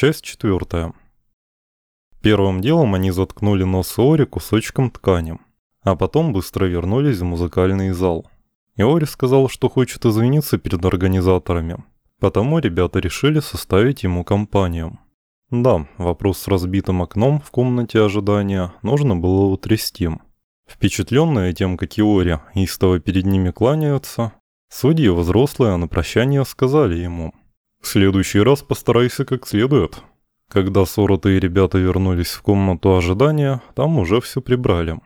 Часть четвертая. Первым делом они заткнули нос Ори кусочком ткани, а потом быстро вернулись в музыкальный зал. Иори сказал, что хочет извиниться перед организаторами, потому ребята решили составить ему компанию. Да, вопрос с разбитым окном в комнате ожидания нужно было утрясти. Впечатленные тем, как Иори истово перед ними кланяются, судьи взрослые на прощание сказали ему – в следующий раз постарайся как следует. Когда Сорота и ребята вернулись в комнату ожидания, там уже все прибрали.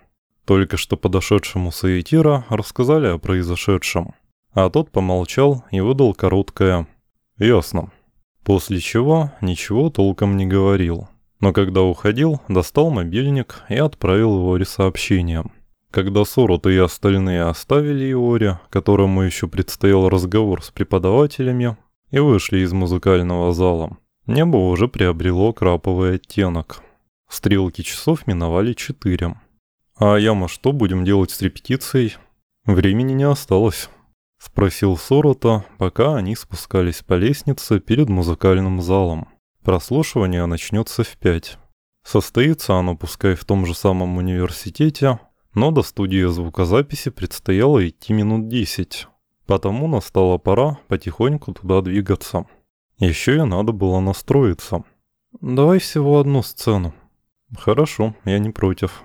Только что подошедшему Саитира рассказали о произошедшем. А тот помолчал и выдал короткое «Ясно». После чего ничего толком не говорил. Но когда уходил, достал мобильник и отправил Иори сообщение. Когда Сорота и остальные оставили Иори, которому еще предстоял разговор с преподавателями, и вышли из музыкального зала. Небо уже приобрело краповый оттенок. Стрелки часов миновали четыре. «А яма, что будем делать с репетицией?» «Времени не осталось», — спросил Сорота, пока они спускались по лестнице перед музыкальным залом. Прослушивание начнется в пять. Состоится оно пускай в том же самом университете, но до студии звукозаписи предстояло идти минут десять. Потому настала пора потихоньку туда двигаться. Еще и надо было настроиться. Давай всего одну сцену. Хорошо, я не против.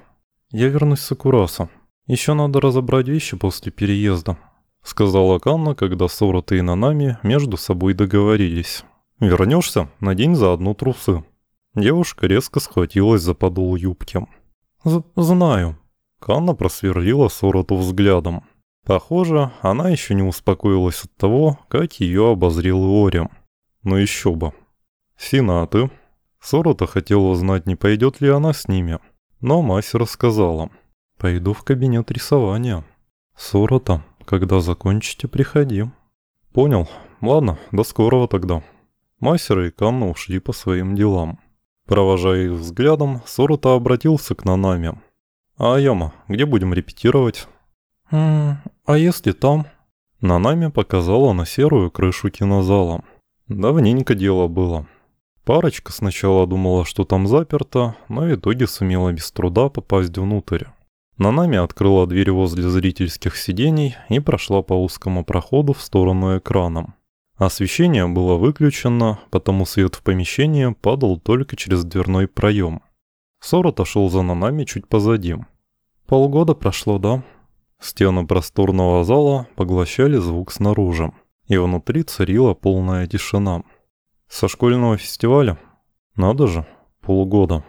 Я вернусь с Акураса. Еще надо разобрать вещи после переезда. Сказала Канна, когда Сорота и Нанами между собой договорились. Вернешься, надень заодно трусы. Девушка резко схватилась за подол юбки. «Знаю». Канна просверлила Сороту взглядом. Похоже, она еще не успокоилась от того, как ее обозрел Иори. Ну еще бы. Сенаты. Сорота хотела узнать, не пойдет ли она с ними. Но Мася рассказала. «Пойду в кабинет рисования». «Сорота, когда закончите, приходи». «Понял. Ладно, до скорого тогда». Мастера и Канна ушли по своим делам. Провожая их взглядом, Сорота обратился к Нанаме. «А Яма, где будем репетировать?» «М а если там?» Нанами показала на серую крышу кинозала. Давненько дело было. Парочка сначала думала, что там заперто, но в итоге сумела без труда попасть внутрь. Нанами открыла дверь возле зрительских сидений и прошла по узкому проходу в сторону экрана. Освещение было выключено, потому свет в помещении падал только через дверной проем. Сор отошел за Нанами чуть позади. «Полгода прошло, да?» Стены просторного зала поглощали звук снаружи, и внутри царила полная тишина. Со школьного фестиваля? Надо же, полгода.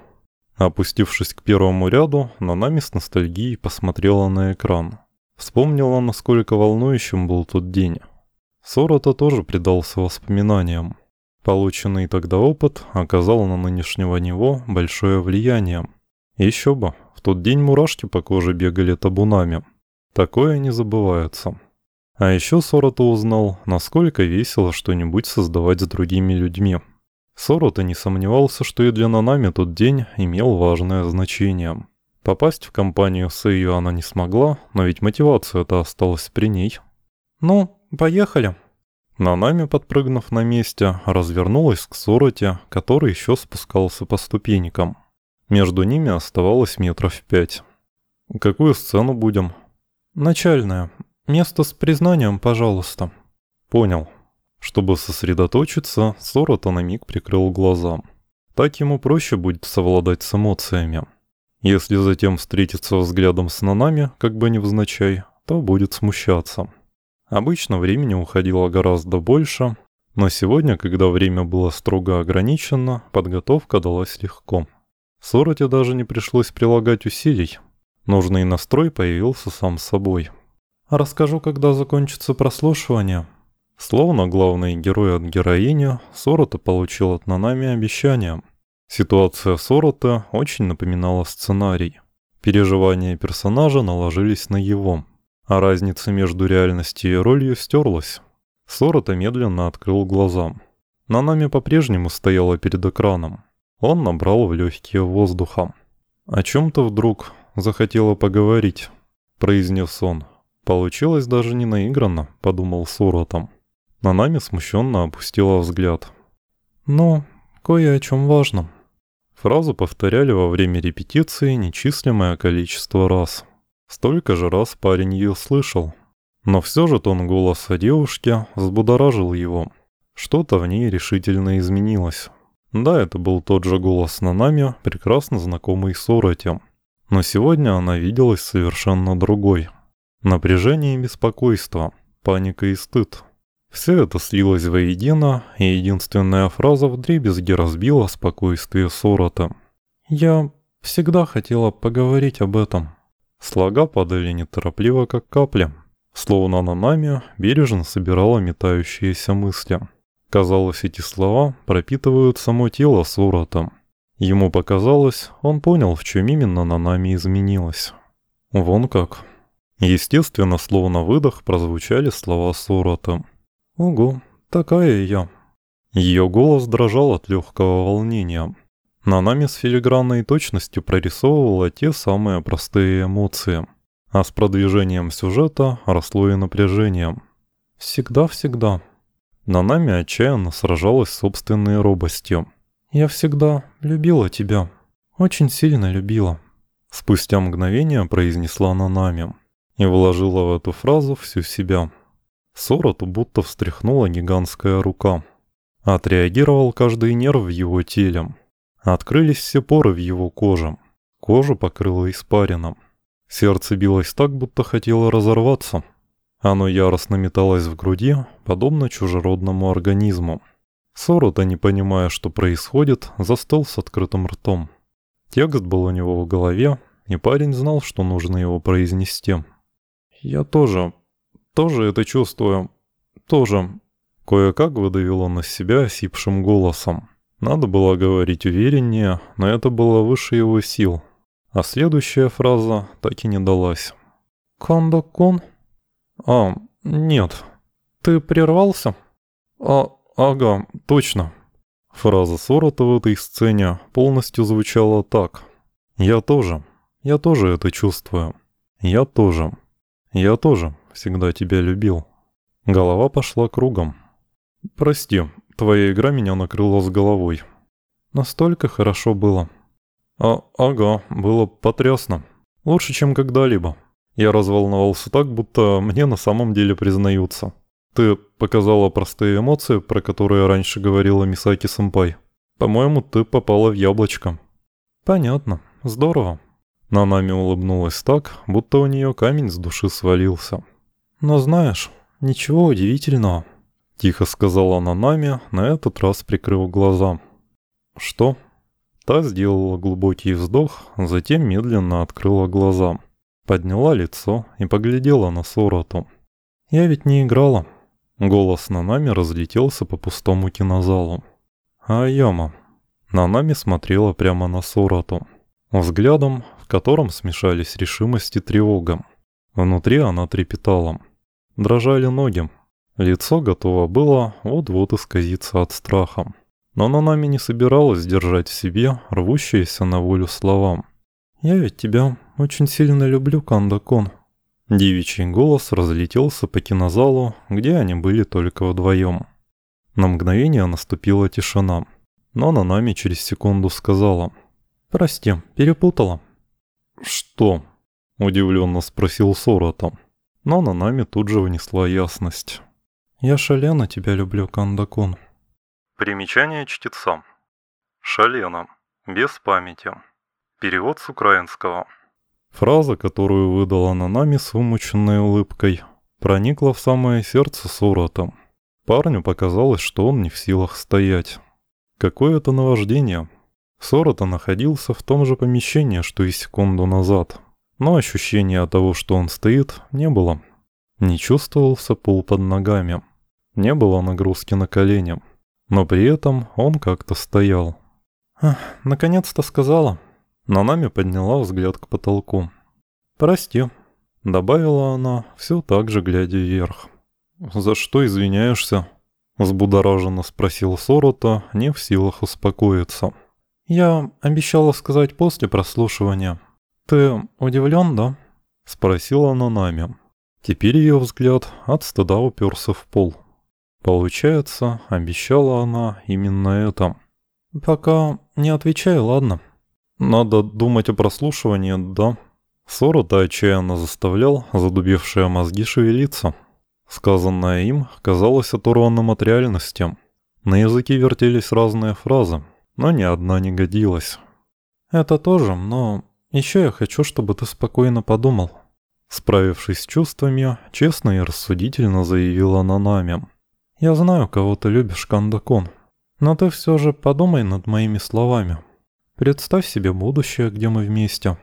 Опустившись к первому ряду, Нанами с ностальгией посмотрела на экран. Вспомнила, насколько волнующим был тот день. Сорота тоже предался воспоминаниям. Полученный тогда опыт оказал на нынешнего него большое влияние. Еще бы, в тот день мурашки по коже бегали табунами – Такое не забывается. А еще Сорота узнал, насколько весело что-нибудь создавать с другими людьми. Сорота не сомневался, что и для Нанами тот день имел важное значение. Попасть в компанию Сэйю она не смогла, но ведь мотивация-то осталась при ней. «Ну, поехали». Нанами, подпрыгнув на месте, развернулась к Сороте, который еще спускался по ступенькам. Между ними оставалось метров пять. «Какую сцену будем?» «Начальная. Место с признанием, пожалуйста». «Понял». Чтобы сосредоточиться, Сорота на миг прикрыл глаза. Так ему проще будет совладать с эмоциями. Если затем встретиться взглядом с Нанами, как бы невзначай, то будет смущаться. Обычно времени уходило гораздо больше, но сегодня, когда время было строго ограничено, подготовка далась легко. Сороте даже не пришлось прилагать усилий, Нужный настрой появился сам собой. «Расскажу, когда закончится прослушивание». Словно главный герой от героини, Сорота получил от Нанами обещание. Ситуация Сорота очень напоминала сценарий. Переживания персонажа наложились на его, а разница между реальностью и ролью стерлась. Сорота медленно открыл глаза. Нанами по-прежнему стояла перед экраном. Он набрал в легкие воздуха. О чем-то вдруг захотела поговорить», — произнес он. «Получилось даже не наигранно», — подумал с уротом. На нами смущенно опустила взгляд. «Ну, кое о чем важном». Фразу повторяли во время репетиции нечислимое количество раз. Столько же раз парень ее слышал. Но все же тон голоса девушки взбудоражил его. Что-то в ней решительно изменилось. Да, это был тот же голос Нанами, прекрасно знакомый Сороте. Но сегодня она виделась совершенно другой. Напряжение и беспокойство, паника и стыд. Все это слилось воедино, и единственная фраза вдребезги разбила спокойствие Сорота. «Я всегда хотела поговорить об этом». Слога падали неторопливо, как капли. Словно на нами бережно собирала метающиеся мысли. Казалось, эти слова пропитывают само тело Сорота. Ему показалось, он понял, в чем именно на нами изменилось. Вон как. Естественно, словно выдох прозвучали слова Сорота. «Ого, такая я». Ее голос дрожал от легкого волнения. На нами с филигранной точностью прорисовывала те самые простые эмоции. А с продвижением сюжета росло и напряжение. Всегда-всегда. На нами отчаянно сражалась собственной робостью. «Я всегда любила тебя. Очень сильно любила». Спустя мгновение произнесла Нанами и вложила в эту фразу всю себя. Сороту будто встряхнула гигантская рука. Отреагировал каждый нерв в его теле. Открылись все поры в его коже. Кожу покрыло испарином. Сердце билось так, будто хотело разорваться. Оно яростно металось в груди, подобно чужеродному организму. Сорота, не понимая, что происходит, застыл с открытым ртом. Текст был у него в голове, и парень знал, что нужно его произнести. «Я тоже тоже это чувствую. Тоже. Кое-как выдавил он из себя осипшим голосом. Надо было говорить увереннее, но это было выше его сил. А следующая фраза так и не далась. «Кандакон?» «А, нет. Ты прервался?» «А, ага, точно». Фраза Сорота в этой сцене полностью звучала так. «Я тоже. Я тоже это чувствую. Я тоже. Я тоже всегда тебя любил». Голова пошла кругом. «Прости, твоя игра меня накрыла с головой». «Настолько хорошо было». «А, ага, было потрясно. Лучше, чем когда-либо». Я разволновался так, будто мне на самом деле признаются. Ты показала простые эмоции, про которые раньше говорила Мисаки-сэмпай. По-моему, ты попала в яблочко. Понятно. Здорово. Нанами улыбнулась так, будто у нее камень с души свалился. «Но знаешь, ничего удивительного», — тихо сказала она нами, на этот раз прикрыв глаза. «Что?» Та сделала глубокий вздох, затем медленно открыла глаза, подняла лицо и поглядела на Сороту. «Я ведь не играла». Голос на нами разлетелся по пустому кинозалу. «А Яма?» нами смотрела прямо на Сороту, взглядом, в котором смешались решимость и тревога. Внутри она трепетала. Дрожали ноги. Лицо готово было вот-вот исказиться от страха. Но она нами не собиралась держать в себе рвущиеся на волю словам. «Я ведь тебя очень сильно люблю, Кандакон». Девичий голос разлетелся по кинозалу, где они были только вдвоем. На мгновение наступила тишина, но она нами через секунду сказала. «Прости, перепутала». «Что?» – удивленно спросил Сорота но на нами тут же внесла ясность. «Я шалено тебя люблю, Кандакун». Примечание чтеца. Шалено. Без памяти. Перевод с украинского. Фраза, которую выдала Нанами с вымученной улыбкой, проникла в самое сердце Сурата. Парню показалось, что он не в силах стоять. Какое-то наваждение. Сорота находился в том же помещении, что и секунду назад но ощущения того, что он стоит, не было. Не чувствовался пол под ногами. Не было нагрузки на колени. Но при этом он как-то стоял. «Наконец-то сказала». На нами подняла взгляд к потолку. «Прости», — добавила она, все так же глядя вверх. «За что извиняешься?» — взбудораженно спросил Сорота, не в силах успокоиться. «Я обещала сказать после прослушивания», «Ты удивлен, да?» — спросила она нами. Теперь ее взгляд от стыда уперся в пол. Получается, обещала она именно это. Пока не отвечай, ладно. Надо думать о прослушивании, да. Сорота отчаянно заставлял задубевшие мозги шевелиться. Сказанное им казалось оторванным от реальности. На языке вертелись разные фразы, но ни одна не годилась. «Это тоже, но еще я хочу, чтобы ты спокойно подумал». Справившись с чувствами, честно и рассудительно заявила Нанами. «Я знаю, кого ты любишь, Кандакон, но ты все же подумай над моими словами. Представь себе будущее, где мы вместе».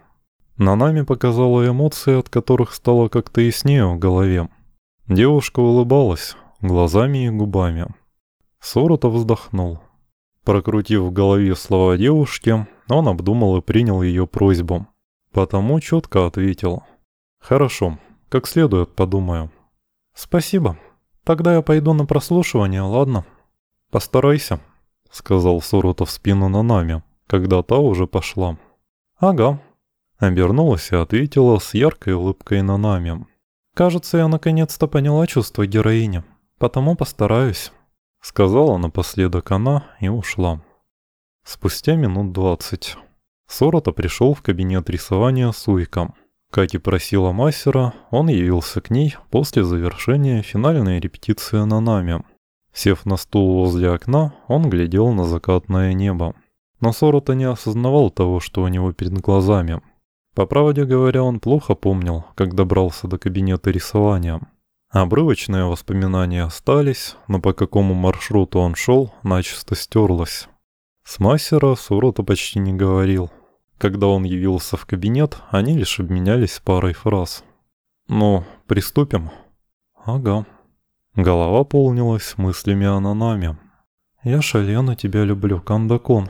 Нанами показала эмоции, от которых стало как-то яснее в голове. Девушка улыбалась, глазами и губами. Сорота вздохнул. Прокрутив в голове слова девушки, он обдумал и принял ее просьбу. Потому четко ответил. «Хорошо, как следует подумаю». «Спасибо. Тогда я пойду на прослушивание, ладно?» «Постарайся», — сказал Сорота в спину Нанами, когда та уже пошла. «Ага», Обернулась и ответила с яркой улыбкой на нами. «Кажется, я наконец-то поняла чувство героини, потому постараюсь», — сказала напоследок она и ушла. Спустя минут двадцать Сорота пришел в кабинет рисования с Уиком. Как и просила мастера, он явился к ней после завершения финальной репетиции на нами. Сев на стул возле окна, он глядел на закатное небо. Но Сорота не осознавал того, что у него перед глазами — по правде говоря, он плохо помнил, как добрался до кабинета рисования. Обрывочные воспоминания остались, но по какому маршруту он шел, начисто стерлось. С мастера Сурота почти не говорил. Когда он явился в кабинет, они лишь обменялись парой фраз. «Ну, приступим?» «Ага». Голова полнилась мыслями о Нанаме. «Я шалено тебя люблю, Кандакон».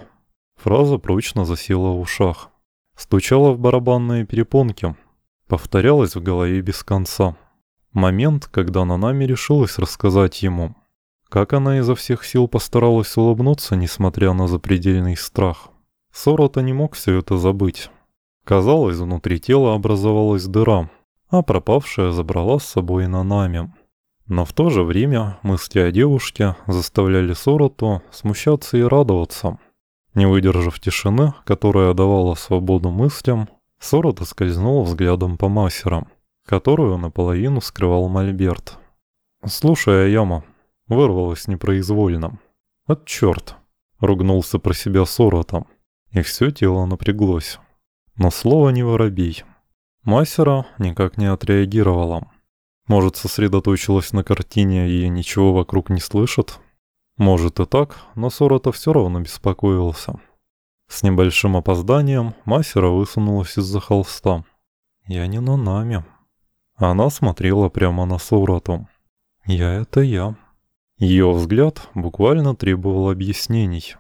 Фраза прочно засела в ушах. Стучала в барабанные перепонки. Повторялась в голове без конца. Момент, когда Нанами решилась рассказать ему. Как она изо всех сил постаралась улыбнуться, несмотря на запредельный страх. Сорота не мог все это забыть. Казалось, внутри тела образовалась дыра, а пропавшая забрала с собой Нанами. Но в то же время мысли о девушке заставляли Сороту смущаться и радоваться. Не выдержав тишины, которая давала свободу мыслям, Сорота скользнул взглядом по мастерам, которую наполовину скрывал Мольберт. «Слушай, Аяма», — вырвалось непроизвольно. «От черт!» — ругнулся про себя Сорота, и все тело напряглось. Но слово не воробей. Мастера никак не отреагировала. Может, сосредоточилась на картине и ничего вокруг не слышит? Может и так, но Сорота все равно беспокоился. С небольшим опозданием Масера высунулась из-за холста. «Я не на нами». Она смотрела прямо на Сороту. «Я — это я». Ее взгляд буквально требовал объяснений.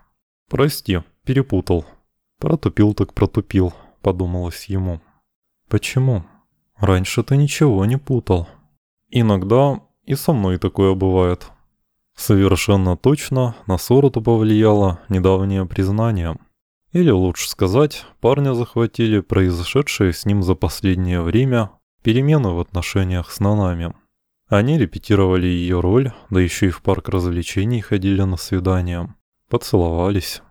«Прости, перепутал». «Протупил так протупил», — подумалось ему. «Почему? Раньше ты ничего не путал». «Иногда и со мной такое бывает», Совершенно точно на Сороту повлияло недавнее признание. Или лучше сказать, парня захватили произошедшие с ним за последнее время перемены в отношениях с Нанами. Они репетировали ее роль, да еще и в парк развлечений ходили на свидания. Поцеловались.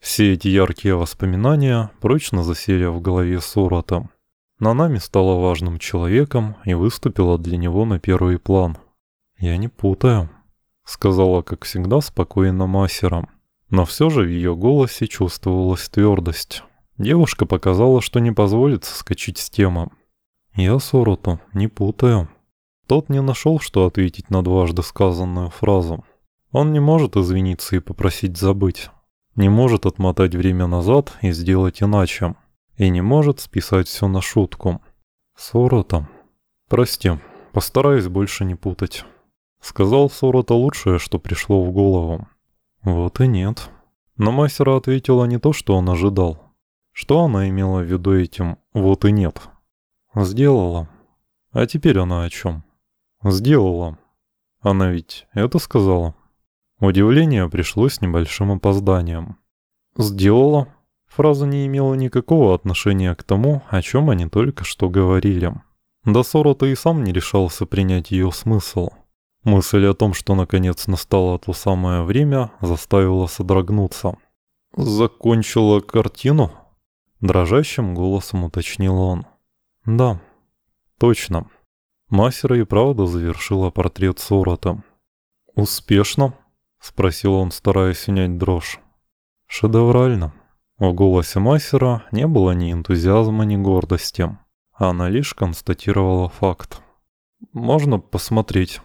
Все эти яркие воспоминания прочно засели в голове Сорота. Нанами стала важным человеком и выступила для него на первый план. «Я не путаю», сказала, как всегда, спокойно Масером. Но все же в ее голосе чувствовалась твердость. Девушка показала, что не позволит соскочить с темы. «Я Сороту не путаю». Тот не нашел, что ответить на дважды сказанную фразу. Он не может извиниться и попросить забыть. Не может отмотать время назад и сделать иначе. И не может списать все на шутку. Сорота. Прости, постараюсь больше не путать. Сказал Сорота лучшее, что пришло в голову. Вот и нет. Но мастера ответила не то, что он ожидал. Что она имела в виду этим «вот и нет»? Сделала. А теперь она о чем? Сделала. Она ведь это сказала. Удивление пришло с небольшим опозданием. «Сделала?» Фраза не имела никакого отношения к тому, о чем они только что говорили. Да Сорота и сам не решался принять ее смысл. Мысль о том, что наконец настало то самое время, заставила содрогнуться. «Закончила картину?» Дрожащим голосом уточнил он. «Да, точно. Мастера и правда завершила портрет Сорота». «Успешно?» — спросил он, стараясь унять дрожь. «Шедеврально». В голосе мастера не было ни энтузиазма, ни гордости. Она лишь констатировала факт. «Можно посмотреть?»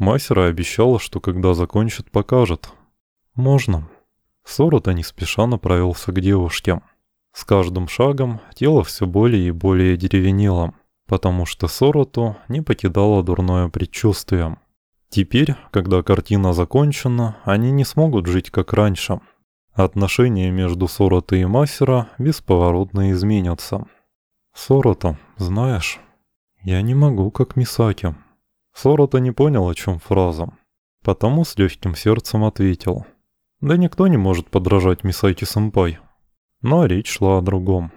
Мастера обещала, что когда закончит, покажет. «Можно». Сорота не спеша направился к девушке. С каждым шагом тело все более и более деревенело, потому что Сороту не покидало дурное предчувствие. Теперь, когда картина закончена, они не смогут жить как раньше. Отношения между Сорота и Масера бесповоротно изменятся. «Сорота, знаешь, я не могу, как Мисаки». Сорота не понял, о чем фраза, потому с легким сердцем ответил. «Да никто не может подражать Мисаки-сэмпай». Но речь шла о другом.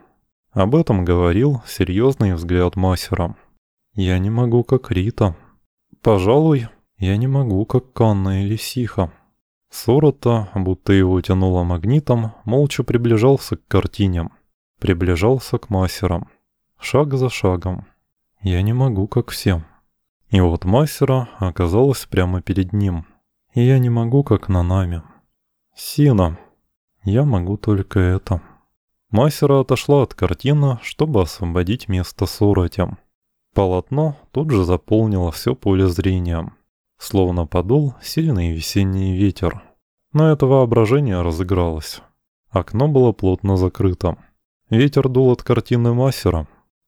Об этом говорил серьезный взгляд Масера. «Я не могу, как Рита. Пожалуй, я не могу, как Канна или Сиха». Сорота, будто его тянуло магнитом, молча приближался к картине. Приближался к Масерам. Шаг за шагом. «Я не могу, как все». И вот Масера оказалась прямо перед ним. И я не могу, как Нанами. «Сина, я могу только это». Масера отошла от картины, чтобы освободить место Сурате. Полотно тут же заполнило все поле зрения. Словно подул сильный весенний ветер. Но это воображение разыгралось. Окно было плотно закрыто. Ветер дул от картины Масера.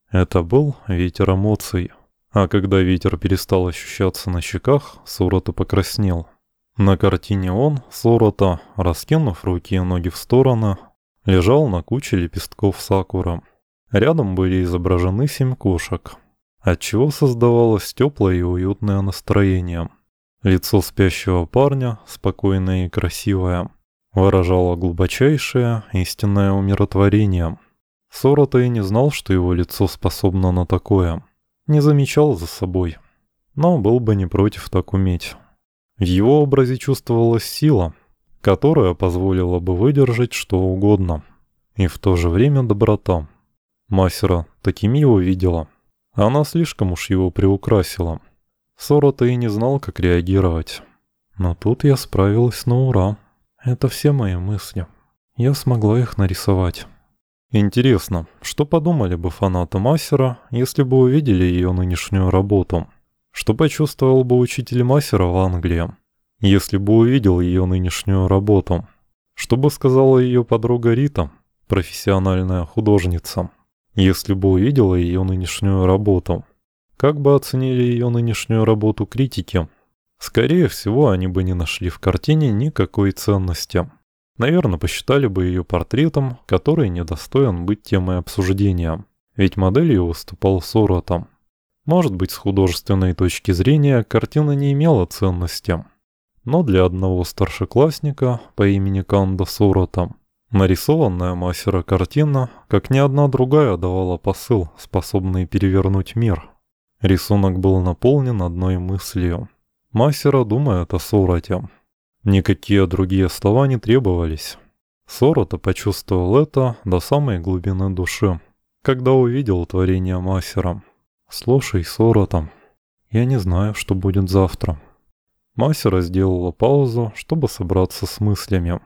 Это был ветер эмоций. А когда ветер перестал ощущаться на щеках, Сурата покраснел. На картине он, Сурата, раскинув руки и ноги в стороны, лежал на куче лепестков сакура. Рядом были изображены семь кошек, отчего создавалось теплое и уютное настроение. Лицо спящего парня, спокойное и красивое, выражало глубочайшее истинное умиротворение. Сорота и не знал, что его лицо способно на такое. Не замечал за собой, но был бы не против так уметь. В его образе чувствовалась сила — которая позволила бы выдержать что угодно. И в то же время доброта. Масера таким его видела. Она слишком уж его приукрасила. Сора-то и не знал, как реагировать. Но тут я справилась на ура. Это все мои мысли. Я смогла их нарисовать. Интересно, что подумали бы фанаты Масера, если бы увидели ее нынешнюю работу? Что почувствовал бы учитель Масера в Англии? если бы увидел ее нынешнюю работу. Что бы сказала ее подруга Рита, профессиональная художница, если бы увидела ее нынешнюю работу? Как бы оценили ее нынешнюю работу критики? Скорее всего, они бы не нашли в картине никакой ценности. Наверное, посчитали бы ее портретом, который недостоин быть темой обсуждения, ведь моделью выступал Соротом. Может быть, с художественной точки зрения картина не имела ценности, но для одного старшеклассника по имени Канда Сурота нарисованная мастера картина, как ни одна другая, давала посыл, способный перевернуть мир. Рисунок был наполнен одной мыслью. Мастера думает о Суроте. Никакие другие слова не требовались. Сорота почувствовал это до самой глубины души, когда увидел творение мастера. «Слушай, Сорота, я не знаю, что будет завтра». Масера сделала паузу, чтобы собраться с мыслями.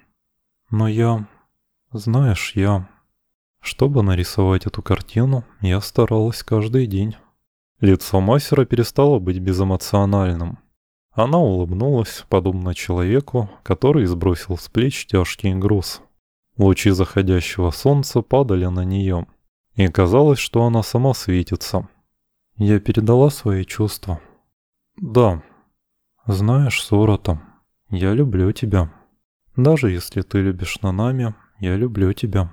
Но я... Знаешь, я... Чтобы нарисовать эту картину, я старалась каждый день. Лицо Масера перестало быть безэмоциональным. Она улыбнулась, подобно человеку, который сбросил с плеч тяжкий груз. Лучи заходящего солнца падали на нее, и казалось, что она сама светится. Я передала свои чувства. Да, знаешь, Сорота, я люблю тебя. Даже если ты любишь Нанами, я люблю тебя.